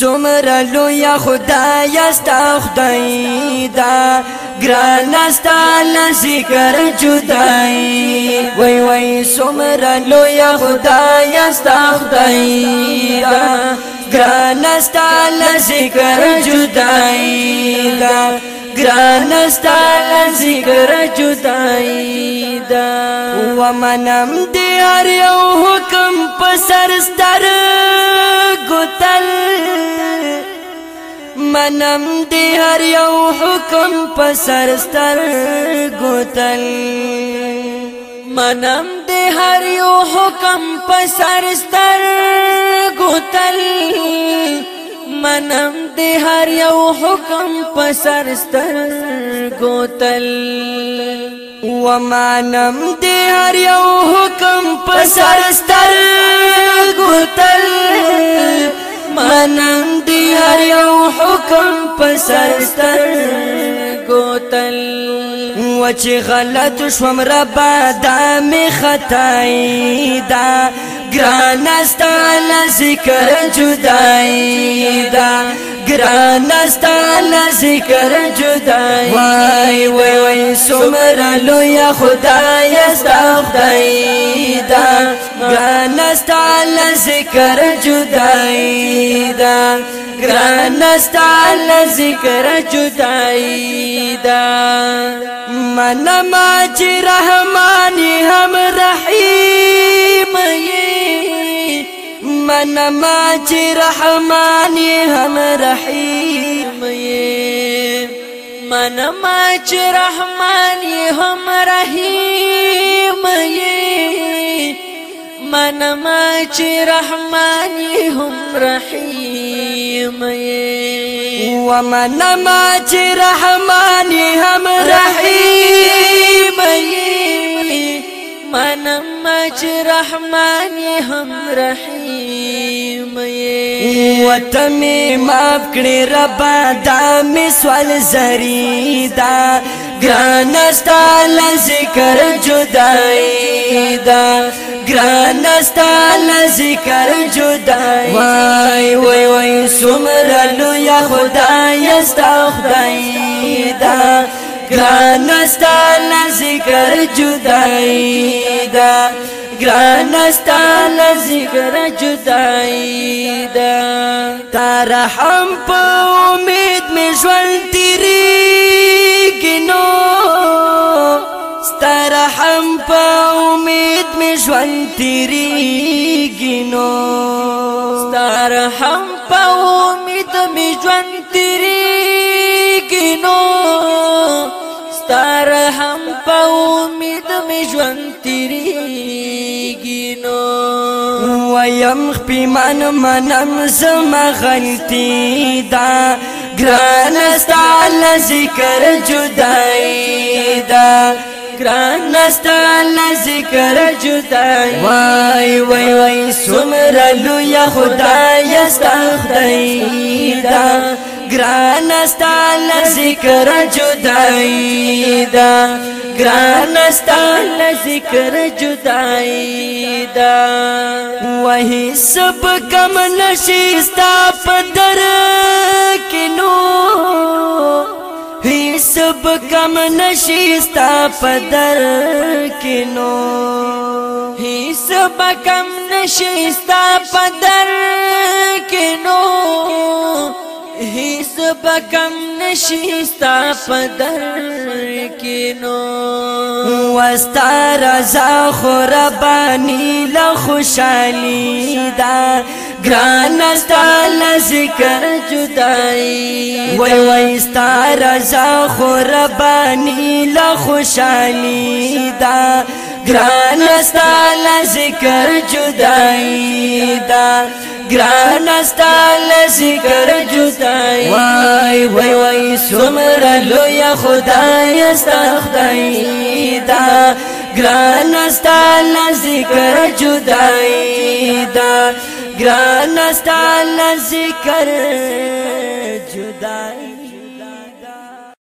سمر لویا خدای استا خدای دا گران استا لذکر جدائی وی وی سمر لویا خدای استا خدای دا گران استا لذکر جدائی دا گران استا لذکر جدائی دا ومنم دیار یو حکم پسر ستر گتل منم دی هر یو حکم په سرستر ګوتل منم دی هر یو حکم په سرستر ګوتل منم دی هر یو حکم په سرستر ګوتل و منم دی هر یو حکم په سرستر ګوتل منم دی هر یو کم پسرستر گوتل و چې غلط شوم ربا دا می خطای دا ګرانستان ذکر جدائی دا ګرانستان ذکر جدائی وای وای وای سمر لوی خدای استا خدای دا ګرانستان ذکر جدائی دا ګرانستان ذکر جدائی دا منما چې رحمانی هم رحیم منما چې رحمان هم رحیم یې منما چې رحمان هم رحیم یې منما چې رحمان هم رحیم یې ومنما چې رحمان هم رحیم یې منما چې رحمان هم رحیم وطن ماف کړي رب دا می سوال زریدا ګرانستا ل ذکر جدائی دا ګرانستا ل ذکر جدائی وای وای وای سمر لو یا خدای استا خدای دا ګرانستا ل ذکر جدائی دا ګرانستا لزګر جدائی دا تار هم په امید می ژوند تیری گنو ستار هم په امید می ژوند تیری گنو ستار هم په امید می ژوند تیری گنو ستار هم په امید می ژوند تیری یم خپیمان منم زما غلطی دا ګران استال ذکر جدائی دا ګران استال ذکر جدائی وای وای وای سمر لوی خدای استخدای دا ګران استال ذکر جدائی دا ګرانستان ذکر جدائی دا وہی سب کم نشیستا پدر کنو هی سب کم نشیستا پدر کنو هی سب کم نشیستا پدر کنو هی سب کم نشستا پدر کینو وستا رضا خو ربانی لا خوشالی دا ګران استا لذکر جدائی وای وای استا رضا خو ربانی لا خوشالی دا ګران استا لذکر جدائی دا گران استال ذکر جدائی وای وای وای سمر لوی خدای استخدائی دا گران استال ذکر جدائی دا گران استال ذکر جدائی